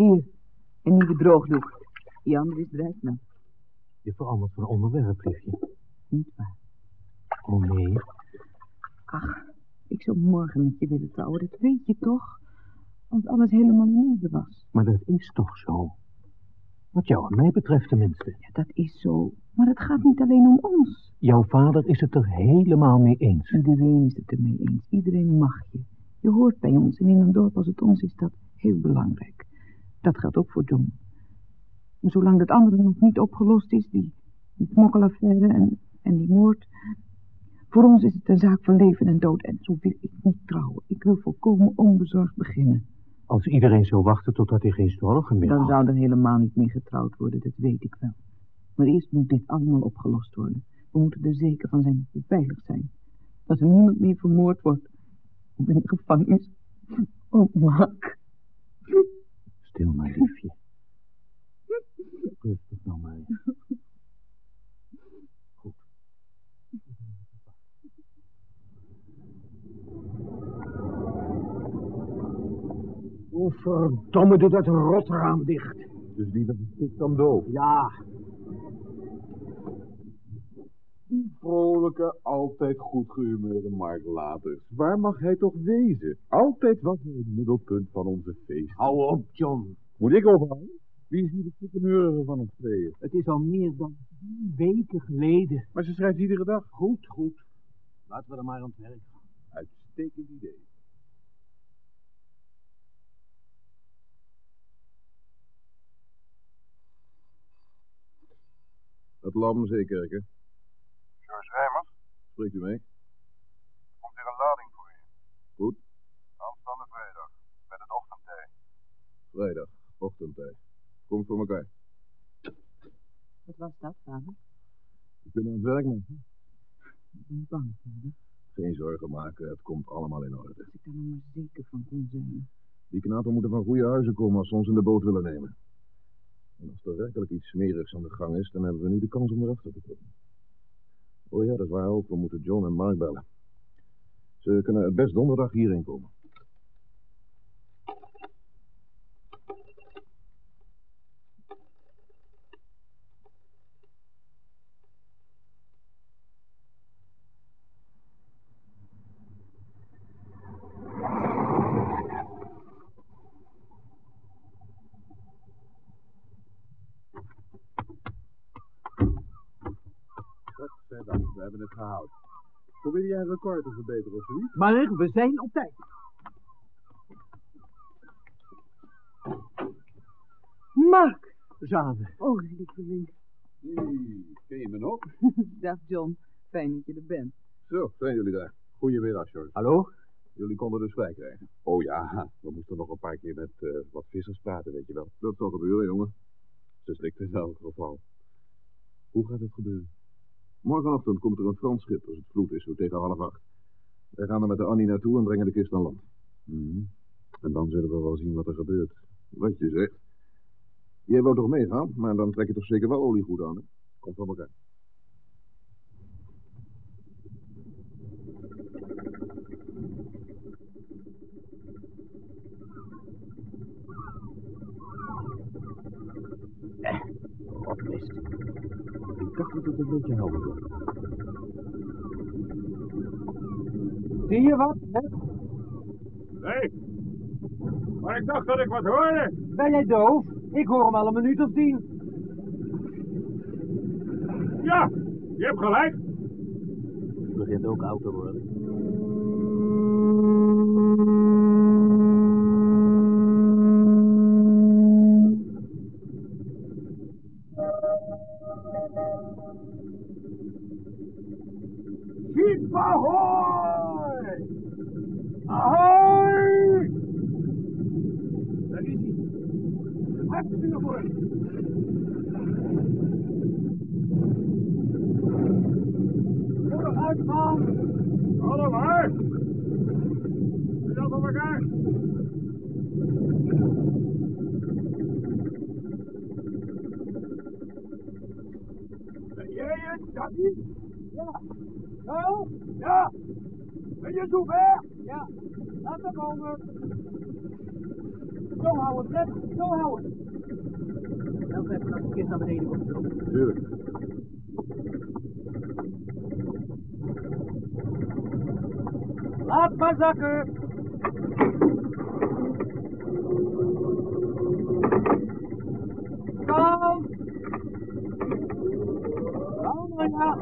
Hier, een nieuwe droogdoek. Die andere is drijfnat. Je verandert van onderwerp, liefje. Niet waar. Oh nee. Ach, ik zou morgen met je willen trouwen, dat weet je toch? Als alles helemaal orde was. Maar dat is toch zo? Wat jou en mij betreft tenminste. Ja, dat is zo. Maar het gaat niet alleen om ons. Jouw vader is het er helemaal mee eens. Iedereen is het ermee eens. Iedereen mag je. Je hoort bij ons en in een dorp als het ons is dat heel belangrijk. Dat geldt ook voor John. En zolang dat andere nog niet opgelost is, die, die smokkelaffaire en, en die moord... Voor ons is het een zaak van leven en dood en zo wil ik niet trouwen. Ik wil volkomen onbezorgd beginnen. Als iedereen zou wachten totdat hij geen zorgen meer Dan had. zou er helemaal niet meer getrouwd worden, dat weet ik wel. Maar eerst moet dit allemaal opgelost worden. We moeten er zeker van zijn dat we veilig zijn. Dat er niemand meer vermoord wordt. Of in de gevangenis. Oh, Mark. Stil maar, liefje. Rustig nou maar. Goed. Oh, verdomme, doe dat rotraam dicht. Dus die was stik dan doof. Ja, Vrolijke, altijd goed gehumeurde Mark Laters. Waar mag hij toch wezen? Altijd was hij het middelpunt van onze feest. hou op, John. Moet ik ophouden? Wie is hier de stickeneurige van ons tweeën? Het is al meer dan drie weken geleden. Maar ze schrijft iedere dag. Goed, goed. Laten we er maar aan het werk gaan. Uitstekend idee. Het lam. George Rijmers, Spreekt u mee? komt hier een lading voor je. Goed. Aanstaande vrijdag, met het ochtendthee. Vrijdag, ochtendtijd. Komt voor elkaar. Wat was dat, vader? We kunnen aan het werk maken. Ik ben bang, vader. Geen zorgen maken, het komt allemaal in orde. Als ik daar nou maar zeker van kon zijn. Die knapen moeten van goede huizen komen als ze ons in de boot willen nemen. En als er werkelijk iets smerigs aan de gang is, dan hebben we nu de kans om erachter te komen. Oh ja, dat is waar ook. We moeten John en Mark bellen. Ze kunnen het best donderdag hierheen komen. We hebben het gehaald. Probeer jij een record te verbeteren of zoiets? Maar we zijn op tijd. Mark! Zaden. Oh, lieveling. Hey, ken je me nog? Dag, John. Fijn dat je er bent. Zo, zijn jullie daar. Goedemiddag, George. Hallo? Jullie konden dus vrij krijgen. Oh ja, we moesten nog een paar keer met eh, wat vissers praten, weet je wel. Dat zal gebeuren, jongen. Ze slikt in elk geval. Hoe gaat het gebeuren? Morgenochtend komt er een Frans schip als het vloed is, zo tegen half acht. Wij gaan er met de Annie naartoe en brengen de kist aan land. Mhm. En dan zullen we wel zien wat er gebeurt. Wat je zegt. Jij wou toch meegaan, maar dan trek je toch zeker wel oliegoed aan, hè? Komt van elkaar. Wat mist. Ik dacht dat het een beetje helder. Zie je wat? Hè? Nee, maar ik dacht dat ik wat hoorde. Ben jij doof? Ik hoor hem al een minuut of tien. Ja, je hebt gelijk. Het begint ook oud te worden. Schiet ahoy! Ahoy! Daar is hij. Hard stuur voor hem. Kom uit, man! Allemaal! Zit al voor elkaar? Ben jij het, Daddy? Ja. Oh? Ja. Ben je zover? Ja. Laat me komen. Zo houden, Fred. Zo houden. Help even als de kist naar beneden komt. Tuurlijk. Laat maar zakken. Kalm. Kalm, maar ja.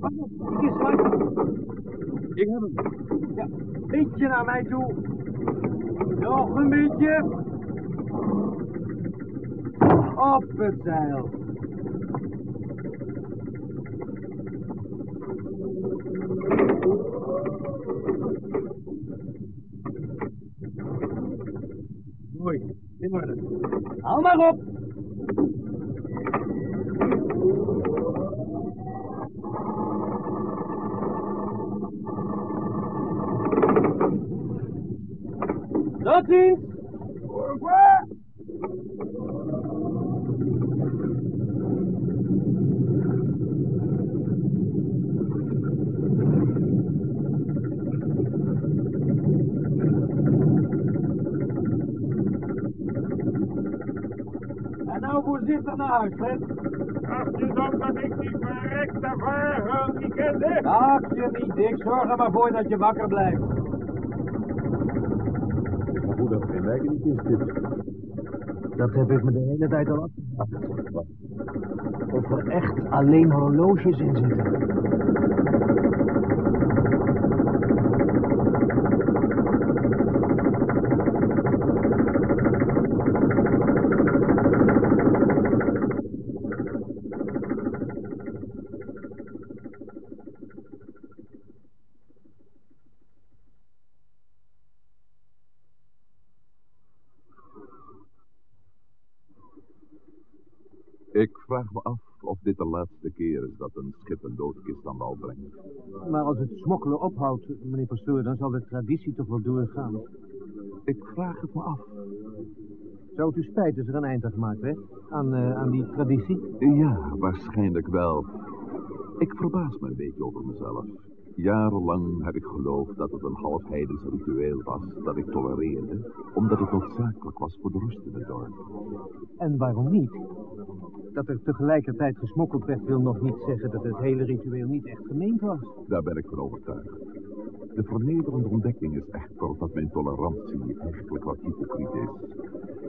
Pas op, die kist zwaait. Ik heb hem. Ja, beetje naar mij toe. Nog een beetje. Op het zeil. Mooi, in orde. Haal maar op. Tot ziens. En nou voorzichtig naar huis, Fred. Dacht je dan dat ik die verrekte varen niet kende? Maak je niet dik, zorg er maar voor dat je wakker is maar goed dat geen lijk in die kist zit. Dat heb ik me de hele tijd al afgevraagd. Of er echt alleen horloges in zitten. Ik vraag me af of dit de laatste keer is dat een schip een doodkist aan wal brengt. Maar als het smokkelen ophoudt, meneer pastoor, dan zal de traditie toch wel doorgaan. Ik vraag het me af. Zou het u spijten als er een eind aan gemaakt werd? Aan, eh, aan die traditie? Ja, waarschijnlijk wel. Ik verbaas me een beetje over mezelf. Jarenlang heb ik geloofd dat het een half heidens ritueel was dat ik tolereerde, omdat het noodzakelijk was voor de rust in het dorp. En waarom niet? Dat er tegelijkertijd gesmokkeld werd, wil nog niet zeggen dat het hele ritueel niet echt gemeend was. Daar ben ik van overtuigd. De vernederende ontdekking is echter dat mijn tolerantie eigenlijk wat hypocriet is.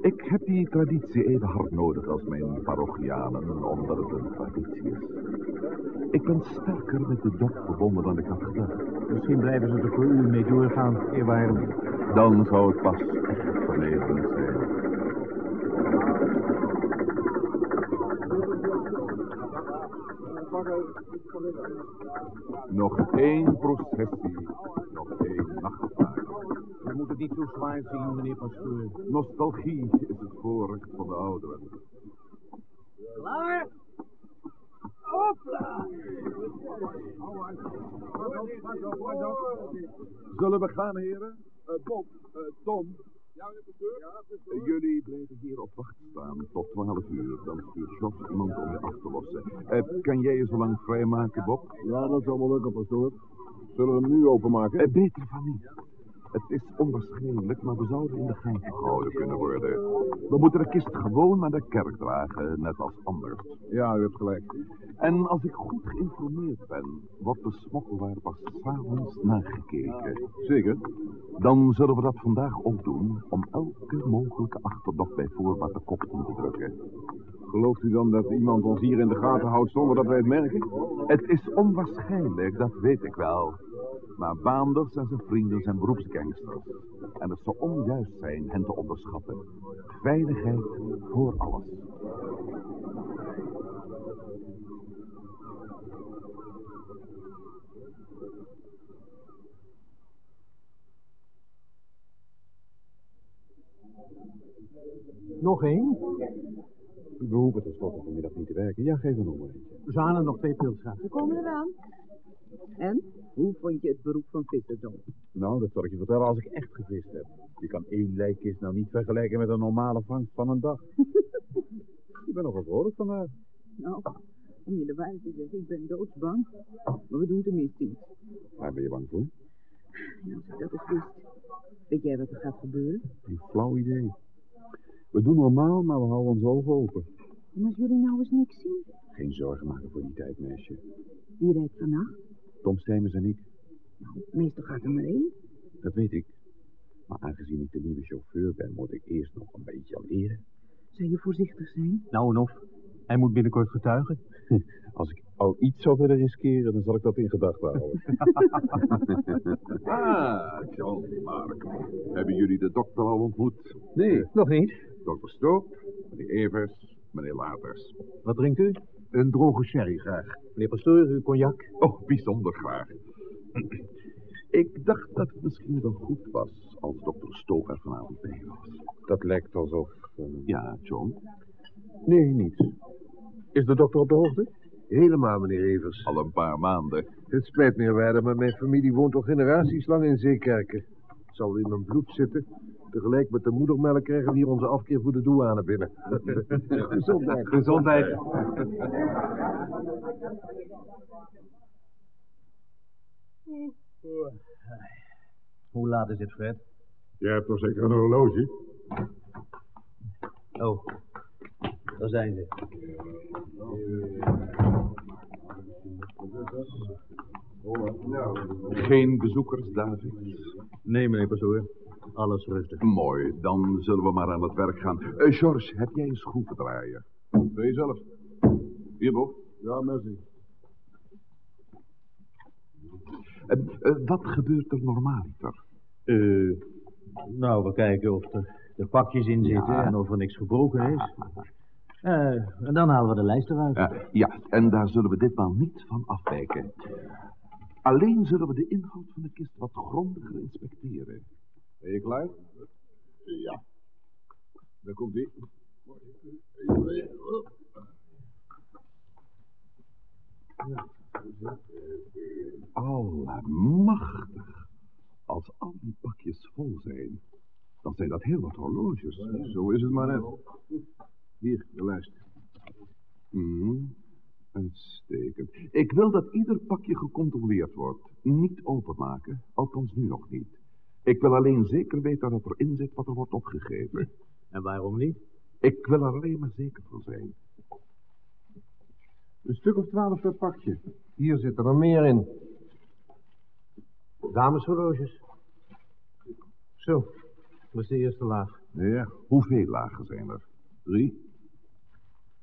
Ik heb die traditie even hard nodig als mijn parochianen, omdat het een traditie is. Ik ben sterker met het dorp verbonden dan ik had gedacht. Misschien blijven ze er voor u mee doorgaan, eerwaarde. Dan zou het pas echt vernederend zijn. Nog één processie, nog één nachtvaart. U moet het niet zo zwaar zien, meneer pastoor. Nostalgie is het voorrecht van de ouderen. Klaar? Hopla! Zullen we gaan, heren? Eh, Bob, eh, Tom. Ja, meneer pastoor? jullie blijven hier op wacht staan tot 12 uur. Dan stuurt Jos iemand om je af te lossen. Eh, kan jij je zo lang vrijmaken, Bob? Ja, dat zal wel lukken, pastoor. Zullen we hem nu openmaken? Eh, beter van niet. Het is onwaarschijnlijk, maar we zouden in de gaten gehouden kunnen worden. We moeten de kist gewoon naar de kerk dragen, net als anders. Ja, u hebt gelijk. En als ik goed geïnformeerd ben, wordt de smokkelaar pas s'avonds nagekeken. Zeker. Dan zullen we dat vandaag ook doen, om elke mogelijke achterdocht bij voorbaat de kop in te drukken. Gelooft u dan dat iemand ons hier in de gaten houdt zonder dat wij het merken? Het is onwaarschijnlijk, dat weet ik wel. Maar Baanders en zijn vrienden zijn beroepsgangsters. En het zou onjuist zijn hen te onderschatten. Veiligheid voor alles. Nog één? We hoeven tenslotte vanmiddag niet te werken. Ja, geef er nog maar eentje. Zanen nog twee pils graag. We komen eraan. En, hoe vond je het beroep van visser, John? Nou, dat zal ik je vertellen als ik echt gevist heb. Je kan één lijkkist nou niet vergelijken met een normale vangst van een dag. ik ben nogal vrolijk vandaag. Nou, om je de waarheid te zeggen, ik ben doodsbang. Maar we doen tenminste iets. Waar ben je bang voor? En als ik dat eens wist. Weet jij wat er gaat gebeuren? Een flauw idee. We doen normaal, maar we houden onze ogen open. En als jullie nou eens niks zien? Geen zorgen maken voor die tijd, meisje. Wie rijdt vannacht? Tom Stijmers en ik, Nou, meestal gaat er maar één. dat weet ik. Maar aangezien ik de nieuwe chauffeur ben, moet ik eerst nog een beetje leren. Zou je voorzichtig zijn? Nou en of. Hij moet binnenkort getuigen. Als ik al iets zou willen riskeren, dan zal ik dat in gedachten houden. Ah, John, Mark. Hebben jullie de dokter al ontmoet? Nee, nog niet. Dokter Stoop, meneer Evers, meneer Laters. Wat drinkt u? Een droge sherry graag. Meneer Pastoor, uw cognac? Oh, bijzonder graag. Ik dacht dat het misschien wel goed was als dokter Stoop er vanavond bij was. Dat lijkt alsof... eh, Ja, John. Nee, niets. Is de dokter op de hoogte? Helemaal, meneer Evers. Al een paar maanden. Het spijt me, waarde, maar mijn familie woont al generaties lang in Zeekerken. Zal in mijn bloed zitten. Tegelijk met de moedermelk krijgen we hier onze afkeer voor de douane binnen. Gezondheid. Gezondheid. Hoe laat is het, Fred? Jij hebt toch zeker een horloge? Oh, daar zijn ze. Geen bezoekers, David? Nee, meneer Pastoor. Alles rustig. Mooi, dan zullen we maar aan het werk gaan. Eh George, heb jij een schroevendraaier? Wil je zelf? Hier, Bob. Ja, merci. Eh, eh, wat gebeurt er normaaliter? Eh, nou, we kijken of er, er pakjes in zitten Ja. en of er niks gebroken is. Eh, en dan halen we de lijst eruit. Ja, ja, en daar zullen we ditmaal niet van afwijken. Alleen zullen we de inhoud van de kist wat grondiger inspecteren. Ben je klaar? Ja. Daar komt ie. Allemachtig. Als al die pakjes vol zijn, dan zijn dat heel wat horloges. Zo is het maar net. Hier, de lijst. Mhm. Uitstekend. Ik wil dat ieder pakje gecontroleerd wordt. Niet openmaken, althans nu nog niet. Ik wil alleen zeker weten dat erin zit wat er wordt opgegeven. En waarom niet? Ik wil er alleen maar zeker van zijn. Een stuk of twaalf per pakje. Hier zit er nog meer in. Dameshorloges. Zo, dat is de eerste laag. Ja, hoeveel lagen zijn er? Drie?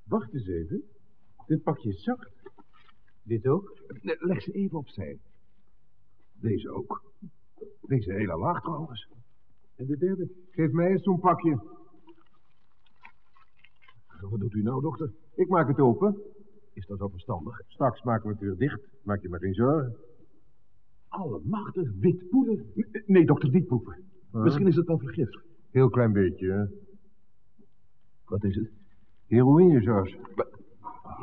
Wacht eens even. Dit pakje is zacht. Dit ook? Leg ze even opzij. Deze ook. Deze hele laag trouwens. En de derde? Geef mij eens zo'n pakje. Wat doet u nou, dokter? Ik maak het open. Is dat wel verstandig? Straks maken we het weer dicht. Maak je maar geen zorgen. Allemachtig wit poeder. Nee, Nee, dokter, niet proeven. Misschien is het wel vergif. Heel klein beetje, hè? Wat is het? Heroïne, George.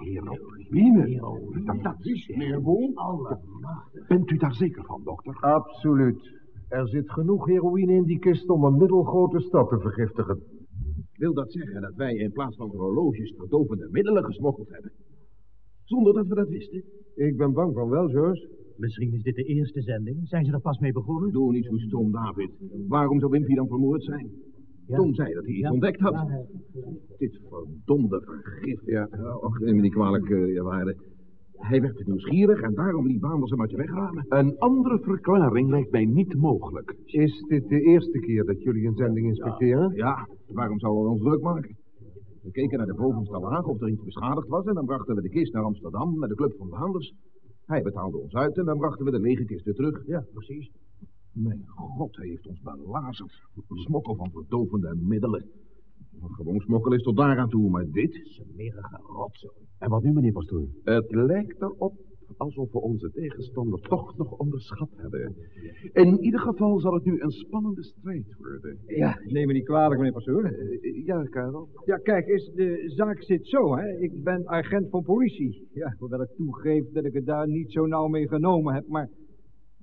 Heroïne. Dat, dat is Meerboom? Bent u daar zeker van, dokter? Absoluut. Er zit genoeg heroïne in die kist om een middelgrote stad te vergiftigen. Wil dat zeggen dat wij in plaats van horloges verdovende middelen gesmokkeld hebben? Zonder dat we dat wisten? Ik ben bang van wel, George. Misschien is dit de eerste zending. Zijn ze er pas mee begonnen? Doe niet zo stom, David. Waarom zou Wimpy dan vermoord zijn? Tom zei dat hij iets ontdekt had. Dit verdomde vergif. Ja, och, neem me niet kwalijk, uh, je waarde. Hij werd nieuwsgierig en daarom liep Baanders hem uit de weg ramen. Een andere verklaring lijkt mij niet mogelijk. Is dit de eerste keer dat jullie een zending inspecteren? Ja, waarom zouden we ons druk maken? We keken naar de bovenste laag of er iets beschadigd was en dan brachten we de kist naar Amsterdam naar de club van Baanders. Hij betaalde ons uit en dan brachten we de lege kist weer terug. Ja, precies. Mijn god, hij heeft ons belazerd. Smokkel van verdovende middelen. Gewoon smokkel is tot daar aan toe, maar dit? Smerige rotzooi. En wat nu, meneer Pastoor? Het lijkt erop alsof we onze tegenstander toch nog onderschat hebben. In ieder geval zal het nu een spannende strijd worden. Ja, neem me niet kwalijk, meneer Pastoor. Eh, ja, Karel? Ja, kijk eens, de zaak zit zo, hè. Ik ben agent van politie. Ja, hoewel ik toegeef dat ik het daar niet zo nauw mee genomen heb, maar...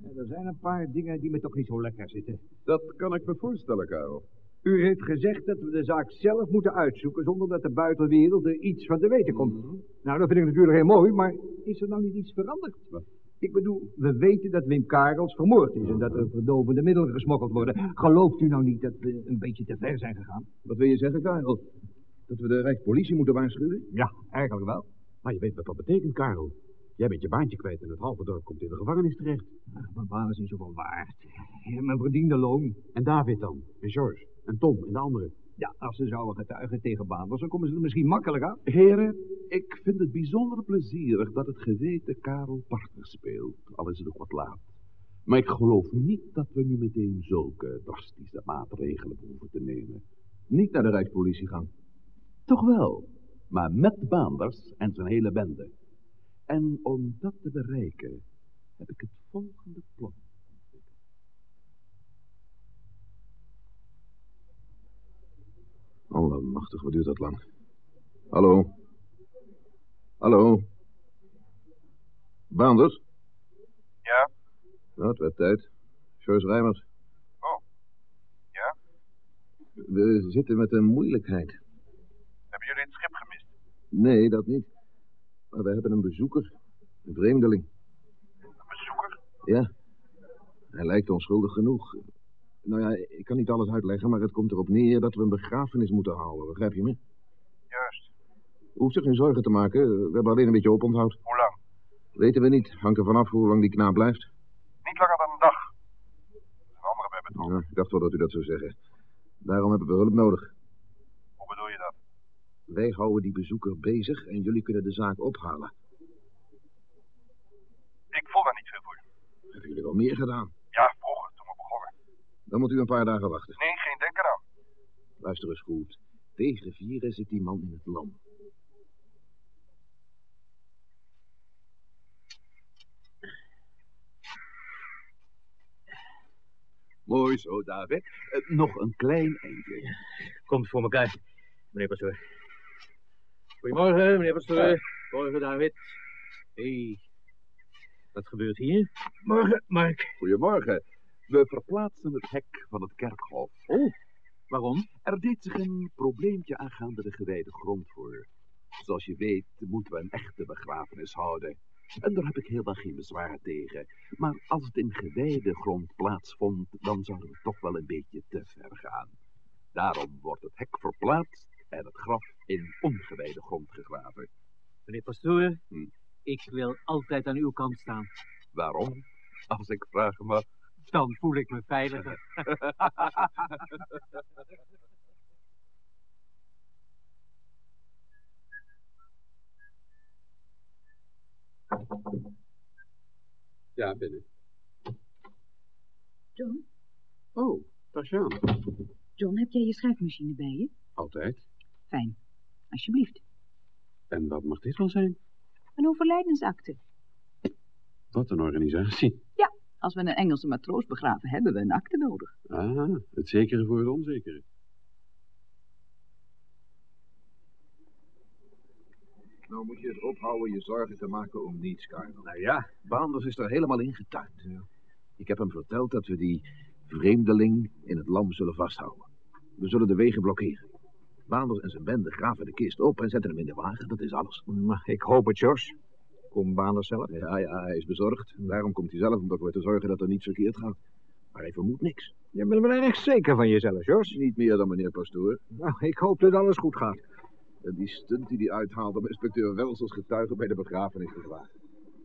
ja, er zijn een paar dingen die me toch niet zo lekker zitten. Dat kan ik me voorstellen, Karel. U heeft gezegd dat we de zaak zelf moeten uitzoeken zonder dat de buitenwereld er iets van te weten komt. Nou, dat vind ik natuurlijk heel mooi, maar is er nou niet iets veranderd? Ik bedoel, we weten dat Wim Karels vermoord is en dat er verdovende middelen gesmokkeld worden. Gelooft u nou niet dat we een beetje te ver zijn gegaan? Wat wil je zeggen, Karel? Dat we de Rijkspolitie moeten waarschuwen? Ja, eigenlijk wel. Maar je weet wat dat betekent, Karel. Jij bent je baantje kwijt en het halve dorp komt in de gevangenis terecht. Ach, Mijn baan is niet zoveel waard. Mijn verdiende loon. En David dan? En George? En Tom en de anderen? Ja, als ze zouden getuigen tegen Baanders, dan komen ze er misschien makkelijk af. Heren, ik vind het bijzonder plezierig dat het geweten Karel partner speelt, al is het ook wat laat. Maar ik geloof niet dat we nu meteen zulke drastische maatregelen hoeven te nemen. Niet naar de Rijkspolitie gaan. Toch wel, maar met Baanders en zijn hele bende. En om dat te bereiken heb ik het volgende plan. Allemachtig, wat duurt dat lang? Hallo? Hallo? Baanders? Ja? Nou, het werd tijd. Joyce Rijmers. Oh. Ja? We zitten met een moeilijkheid. Hebben jullie het schip gemist? Nee, dat niet. Maar we hebben een bezoeker. Een vreemdeling. Een bezoeker? Ja. Hij lijkt onschuldig genoeg. Nou ja, ik kan niet alles uitleggen, maar het komt erop neer dat we een begrafenis moeten houden. Begrijp je me? Juist. Hoeft zich geen zorgen te maken. We hebben alleen een beetje oponthoud. Hoe lang? Weten we niet. Hangt er vanaf hoe lang die knaap blijft. Niet langer dan een dag. Zijn anderen bij betrokken. Ja, ik dacht wel dat u dat zou zeggen. Daarom hebben we hulp nodig. Hoe bedoel je dat? Wij houden die bezoeker bezig en jullie kunnen de zaak ophalen. Ik voel daar niet veel voor. Hebben jullie wel meer gedaan? Ja, vroeger, toen we begonnen. Dan moet u een paar dagen wachten. Nee, geen denk eraan. Luister eens goed. Tegen vieren zit die man in het land. Mooi zo, David. Eh, nog een klein eindje. Komt voor elkaar, meneer pastoor. Goedemorgen, meneer pastoor. Morgen, David. Hé, hey. wat gebeurt hier? Morgen, Mark. Goedemorgen. We verplaatsen het hek van het kerkhof. Oh, waarom? Er deed zich een probleempje aangaande de gewijde grond voor. Zoals je weet moeten we een echte begrafenis houden. En daar heb ik helemaal geen bezwaar tegen. Maar als het in gewijde grond plaatsvond, dan zouden we toch wel een beetje te ver gaan. Daarom wordt het hek verplaatst en het graf in ongewijde grond gegraven. Meneer pastoor, Hm. ik wil altijd aan uw kant staan. Waarom? Als ik vragen mag. Dan voel ik me veiliger. Ja, binnen. John, Oh, Tasjaan. John, heb jij je schrijfmachine bij je? Altijd. Fijn. Alsjeblieft. Zijn? Een overlijdensakte. Wat een organisatie. Als we een Engelse matroos begraven, hebben we een akte nodig. Ah, het zekere voor het onzekere. Nou moet je het ophouden je zorgen te maken om niets, Karel. Nou ja, Baanders is er helemaal in getuigd. Ik heb hem verteld dat we die vreemdeling in het lam zullen vasthouden. We zullen de wegen blokkeren. Baanders en zijn bende graven de kist op en zetten hem in de wagen. Dat is alles. maar ik hoop het, Jos. Kom Baanders zelf. Ja, ja, hij is bezorgd. Daarom komt hij zelf om ervoor te zorgen dat er niets verkeerd gaat. Maar hij vermoedt niks. Je bent wel erg zeker van jezelf, Jos. Niet meer dan meneer Pastoor. Nou, ik hoop dat alles goed gaat. En die stunt die hij uithaalt om inspecteur Wels als getuige bij de begrafenis te vragen.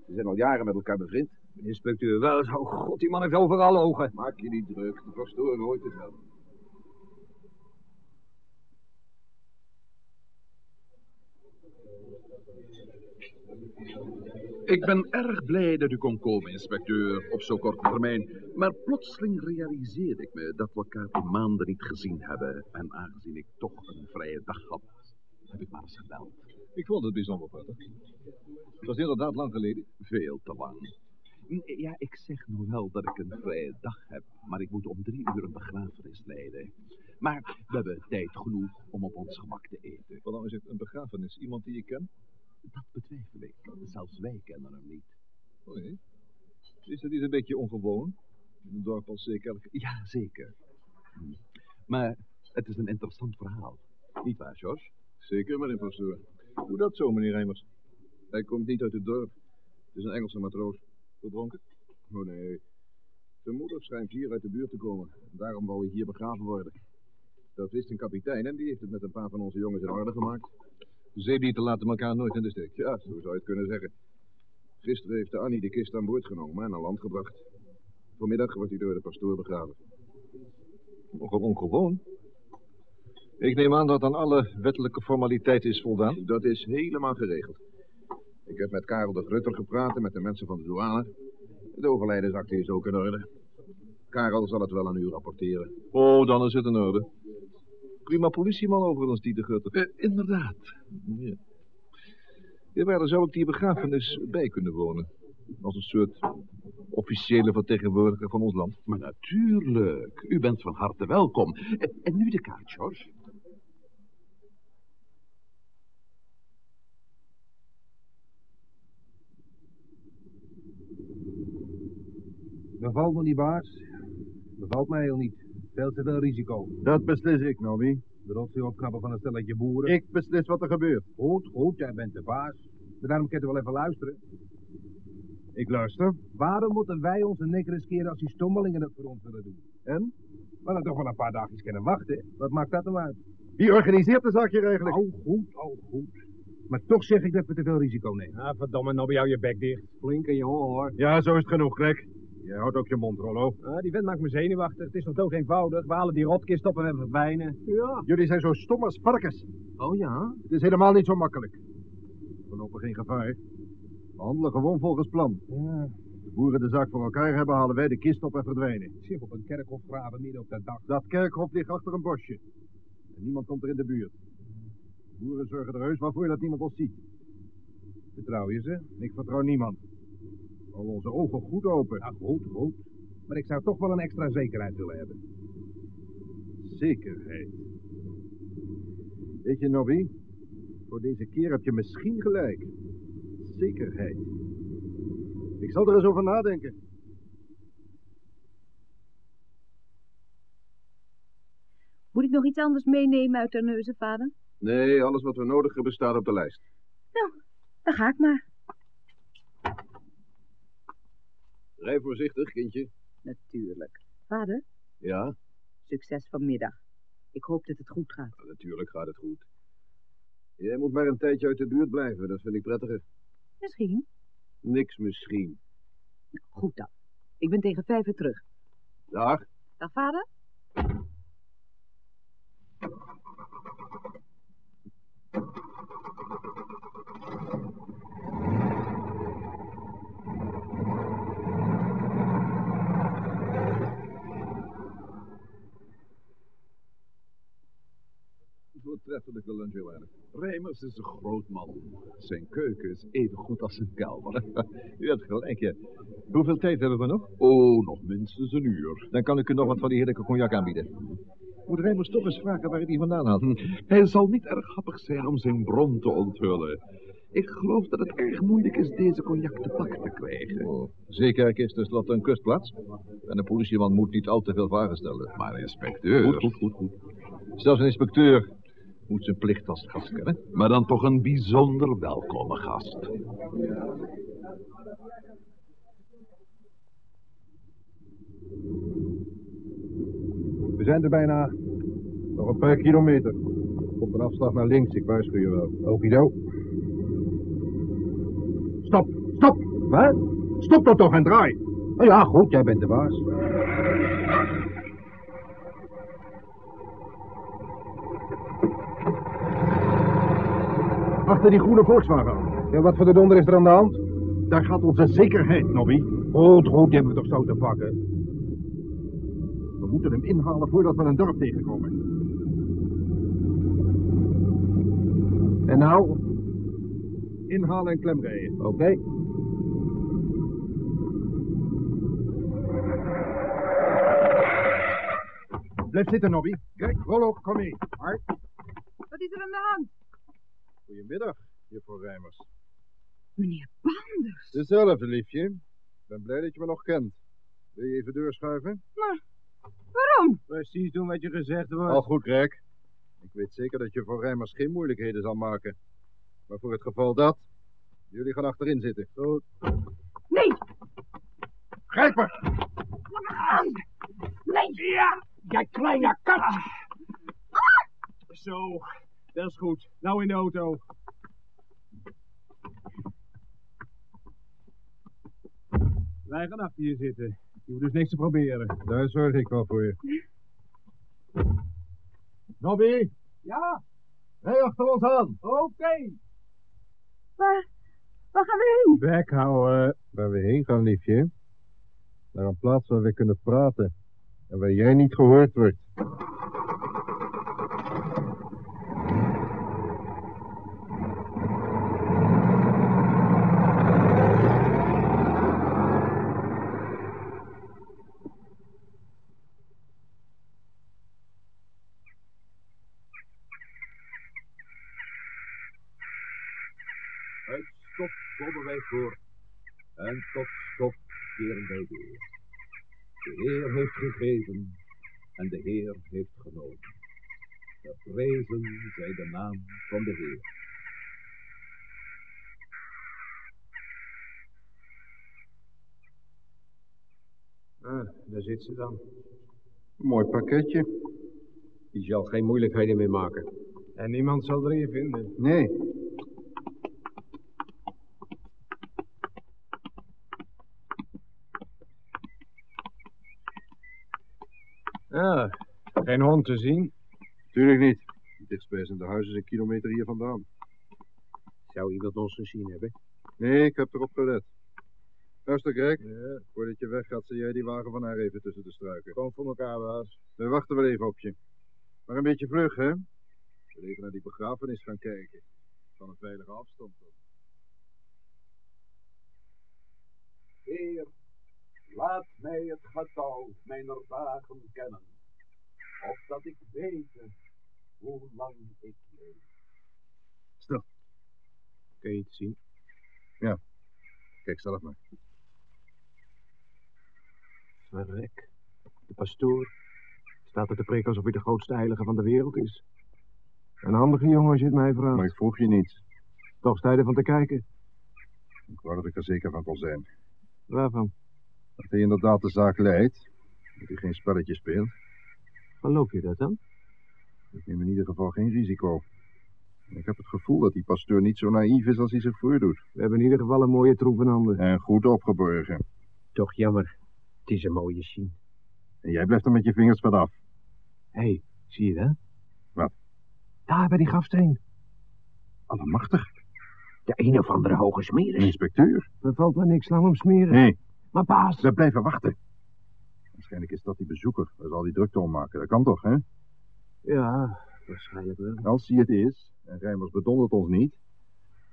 Ze zijn al jaren met elkaar bevriend. Inspecteur Wels, oh god, die man heeft overal ogen. Maak je niet druk, de pastoor hoort het wel. Ik ben erg blij dat u kon komen, inspecteur, op zo korte termijn. Maar plotseling realiseerde ik me dat we elkaar al maanden niet gezien hebben. En aangezien ik toch een vrije dag had, heb ik maar eens gebeld. Ik vond het bijzonder prettig. Het was inderdaad lang geleden. Veel te lang. Ja, ik zeg nog wel dat ik een vrije dag heb, maar ik moet om drie uur een begrafenis leiden. Maar we hebben tijd genoeg om op ons gemak te eten. Wat dan is het een begrafenis? Iemand die je kent? Dat betwijfel ik. Zelfs wij kennen hem niet. Oh nee. Is dat niet een beetje ongewoon? In een dorp als Zeekerk? Ja, zeker. Hm. Maar het is een interessant verhaal. Niet waar, George? Zeker, meneer pastoor. Hoe dat zo, meneer Rijmers? Hij komt niet uit het dorp. Het is een Engelse matroos. Verdronken? Oh nee. Zijn moeder schijnt hier uit de buurt te komen. Daarom wou hij hier begraven worden. Dat wist een kapitein en die heeft het met een paar van onze jongens in orde gemaakt. Zeebieten laten elkaar nooit in de steek. Ja, zo zou je het kunnen zeggen. Gisteren heeft de Annie de kist aan boord genomen en aan land gebracht. Vanmiddag wordt hij door de pastoor begraven. Nogal ongewoon. Ik neem aan dat aan alle wettelijke formaliteiten is voldaan. Dat is helemaal geregeld. Ik heb met Karel de Grutter gepraat en met de mensen van de douane. De overlijdensakte is ook in orde. Karel zal het wel aan u rapporteren. Oh, dan is het in orde. Prima politieman overigens, die de Gutter. Eh, inderdaad. Ja. Ja, daar zou ik die begrafenis bij kunnen wonen. Als een soort officiële vertegenwoordiger van ons land. Maar natuurlijk. U bent van harte welkom. En, en nu de kaart, George. Bevalt me niet, baas. Bevalt mij heel niet. Veel te veel risico. Dat beslis ik, Nobby. De rotzooi opknappen van een stelletje boeren. Ik beslis wat er gebeurt. Goed, goed, jij bent de baas. Maar daarom kan je wel even luisteren. Ik luister. Waarom moeten wij ons een nek riskeren als die stommelingen het voor ons willen doen? En? Maar dan toch wel een paar dagjes kunnen wachten. Wat maakt dat nou uit? Wie organiseert de zaak hier eigenlijk? Oh, goed, oh, goed. Maar toch zeg ik dat we te veel risico nemen. Ah, verdomme, Nobby, hou je bek dicht. Flink in je hoor, hoor. Ja, zo is het genoeg, Greg. Jij houdt ook je mond, Rollo. Ah, die vent maakt me zenuwachtig. Het is nog dood eenvoudig. We halen die rotkist op en we verdwijnen. Ja. Jullie zijn zo stom als varkens. Oh ja? Het is helemaal niet zo makkelijk. We lopen geen gevaar. We handelen gewoon volgens plan. Ja. De boeren de zaak voor elkaar hebben, halen wij de kist op en verdwijnen. Schip op een kerkhof graven midden op dat dak. Dat kerkhof ligt achter een bosje. En niemand komt er in de buurt. De boeren zorgen er heus wel voor dat niemand ons ziet. Vertrouw je ze? Ik vertrouw niemand. Hou onze ogen goed open. Ja, goed, goed. Maar ik zou toch wel een extra zekerheid willen hebben. Zekerheid. Weet je, Nobby, voor deze keer heb je misschien gelijk. Zekerheid. Ik zal er eens over nadenken. Moet ik nog iets anders meenemen uit Terneuzen, vader? Nee, alles wat we nodig hebben staat op de lijst. Nou, dan ga ik maar. Rij voorzichtig, kindje. Natuurlijk. Vader, Ja, succes vanmiddag. Ik hoop dat het goed gaat. natuurlijk gaat het goed. Jij moet maar een tijdje uit de buurt blijven, dat vind ik prettiger. Misschien. Niks misschien. Nou, goed dan. Ik ben tegen vijf uur terug. Dag. Dag, vader. Voortreffelijke lunchwaarde. Rijmers is een groot man. Zijn keuken is even goed als zijn kelder. U hebt gelijk, ja. Hoeveel tijd hebben we nog? Oh, nog minstens een uur. Dan kan ik u nog wat van die heerlijke cognac aanbieden. Moet Rijmers toch eens vragen waar hij die vandaan haalt. Hm, Hij zal niet erg grappig zijn om zijn bron te onthullen. Ik geloof dat het erg moeilijk is deze cognac te pakken te krijgen. Oh, Zeekerk is tenslotte een kustplaats. En een politieman moet niet al te veel vragen stellen. Maar inspecteur... Goed, goed, goed, goed. Zelfs een inspecteur zijn plicht als gast. Maar dan toch een bijzonder welkome gast. We zijn er bijna. Nog een paar kilometer. Op een afslag naar links, ik waarschuw je wel. Okido. Stop, stop! Wat? Stop dan toch en draai! Oh ja, goed, jij bent de baas. Achter die groene Volkswagen aan. Ja, wat voor de donder is er aan de hand? Daar gaat onze zekerheid, Nobby. Goed, goed, die hebben we toch zo te pakken. We moeten hem inhalen voordat we een dorp tegenkomen. En nou? Inhalen en klemrijden. Oké. Blijf zitten, Nobby. Kijk, Rollo, kom mee. Hard. Wat is er aan de hand? Goedemiddag, juffrouw Rijmers. Meneer Banders. Dezelfde, liefje. Ik ben blij dat je me nog kent. Wil je even deurschuiven? Maar waarom? Precies doen wat je gezegd wordt. Al goed, Greg. Ik weet zeker dat je voor Rijmers geen moeilijkheden zal maken. Maar voor het geval dat, jullie gaan achterin zitten. Goed. Nee, Grijp haar! Nee! Ja, jij kleine kat! Zo, dat is goed. Nou in de auto. Wij gaan achter je zitten. Je hoeft dus niks te proberen. Daar zorg ik wel voor je. Nobby, Ja, Rij achter ons aan. oké. Waar, waar gaan we heen? Bek houden. Waar we heen gaan, liefje. Naar een plaats waar we kunnen praten. En waar jij niet gehoord wordt. Uit stop komen wij voort. En tot stop keren wij weer. De Heer heeft gegeven en de Heer heeft genomen. Geprezen zij de naam van de Heer. Ah, daar zit ze dan. Mooi pakketje. Die zal geen moeilijkheden meer maken. En niemand zal er je vinden. Nee. Ah, geen hond te zien. Tuurlijk niet. Het dichtstbijzende huis is een kilometer hier vandaan. Zou iemand ons gezien hebben? Nee, ik heb erop gelet. Luister, Greg. Voordat je weggaat, zie jij die wagen van haar even tussen de struiken. Kom voor elkaar, baas. We wachten wel even op je. Maar een beetje vlug, hè? We even naar die begrafenis gaan kijken. Van een veilige afstand. ook. Heer, laat mij het getal mijner dagen kennen. Opdat ik weet hoe lang ik leef. Kun je het zien? Kijk zelf maar. Verrek. De pastoor staat er te preken alsof hij de grootste heilige van de wereld is. Een handige jongen als je het mij vraagt. Maar ik vroeg je niet. Toch sta je ervan te kijken. Ik wou dat ik er zeker van kon zijn. Waarvan? Dat hij inderdaad de zaak leidt. Dat hij geen spelletje speelt. Geloof je dat dan? Ik neem in ieder geval geen risico. Ik heb het gevoel dat die pastoor niet zo naïef is als hij zich voordoet. We hebben in ieder geval een mooie troep in handen. En goed opgeborgen. Toch jammer. Het is een mooie zien. En jij blijft er met je vingers vanaf. Hé, hey, zie je dat? Wat? Daar bij die grafsteen. Allemachtig. De een of andere hoge smeris. inspecteur. Er valt maar niks lang om smeren. Nee, Maar baas. we blijven wachten. Waarschijnlijk is dat die bezoeker. Daar zal die drukte om maken. Dat kan toch, hè? Ja, waarschijnlijk wel. Als hij het is, en Rijmers bedondert ons niet,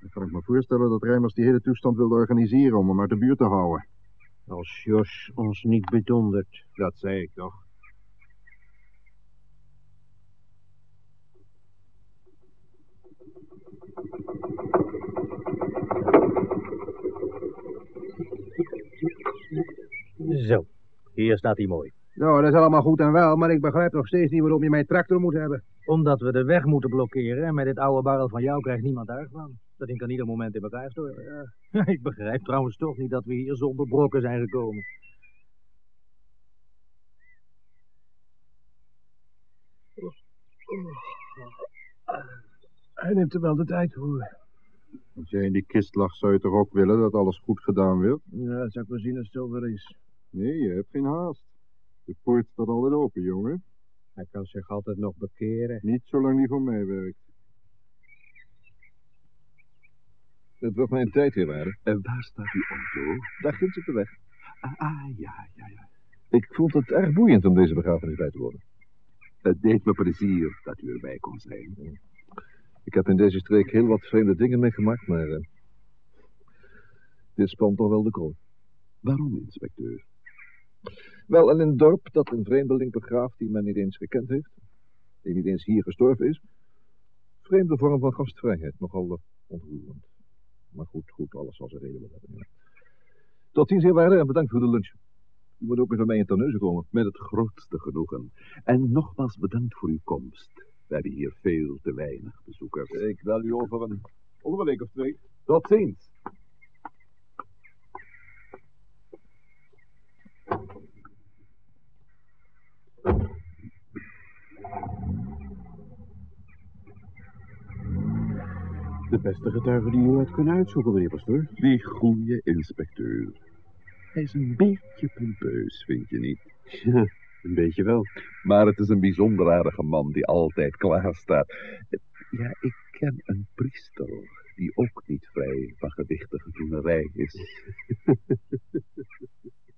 dan kan ik me voorstellen dat Rijmers die hele toestand wilde organiseren om hem uit de buurt te houden. Als Jos ons niet bedondert. Dat zei ik toch. Zo, hier staat hij mooi. Nou, dat is allemaal goed en wel, maar ik begrijp nog steeds niet waarom je mijn tractor moet hebben. Omdat we de weg moeten blokkeren en met dit oude barrel van jou krijgt niemand daar van. Dat ding kan ieder moment in elkaar storten. Ja. Ik begrijp trouwens toch niet dat we hier zonder brokken zijn gekomen. Hij neemt er wel de tijd voor. Als jij in die kist lag, zou je toch ook willen dat alles goed gedaan werd? Ja, dat zou ik wel zien als het zover is. Nee, je hebt geen haast. De poort staat altijd open, jongen. Hij kan zich altijd nog bekeren. Niet zolang die voor mij werkt. Het wordt mijn tijd, heerwaarde. En waar staat uw auto? Daar ginds op de weg. Ah, ah, ja, ja, ja. Ik vond het erg boeiend om deze begrafenis bij te wonen. Het deed me plezier dat u erbij kon zijn. Ik heb in deze streek heel wat vreemde dingen meegemaakt, maar... eh, dit spant toch wel de kroon. Waarom, inspecteur? Wel, en in een dorp dat een vreemdeling begraaft die men niet eens gekend heeft, die niet eens hier gestorven is, vreemde vorm van gastvrijheid, nogal eh, ontroerend. Maar goed, goed, alles zal zijn reden hebben. Ja. Tot ziens, heer Waarde, en bedankt voor de lunch. U moet ook weer van mij in Terneuzen komen. Met het grootste genoegen. En nogmaals bedankt voor uw komst. We hebben hier veel te weinig bezoekers. Ik bel u over een, over een week of twee. Tot ziens. De beste getuige die u had kunnen uitzoeken, meneer pastoor. Die goede inspecteur. Hij is een beetje pompeus, vind je niet? Ja, een beetje wel. Maar het is een bijzonder aardige man die altijd klaar staat. Ja, ik ken een priester die ook niet vrij van gedichtige doenerij is.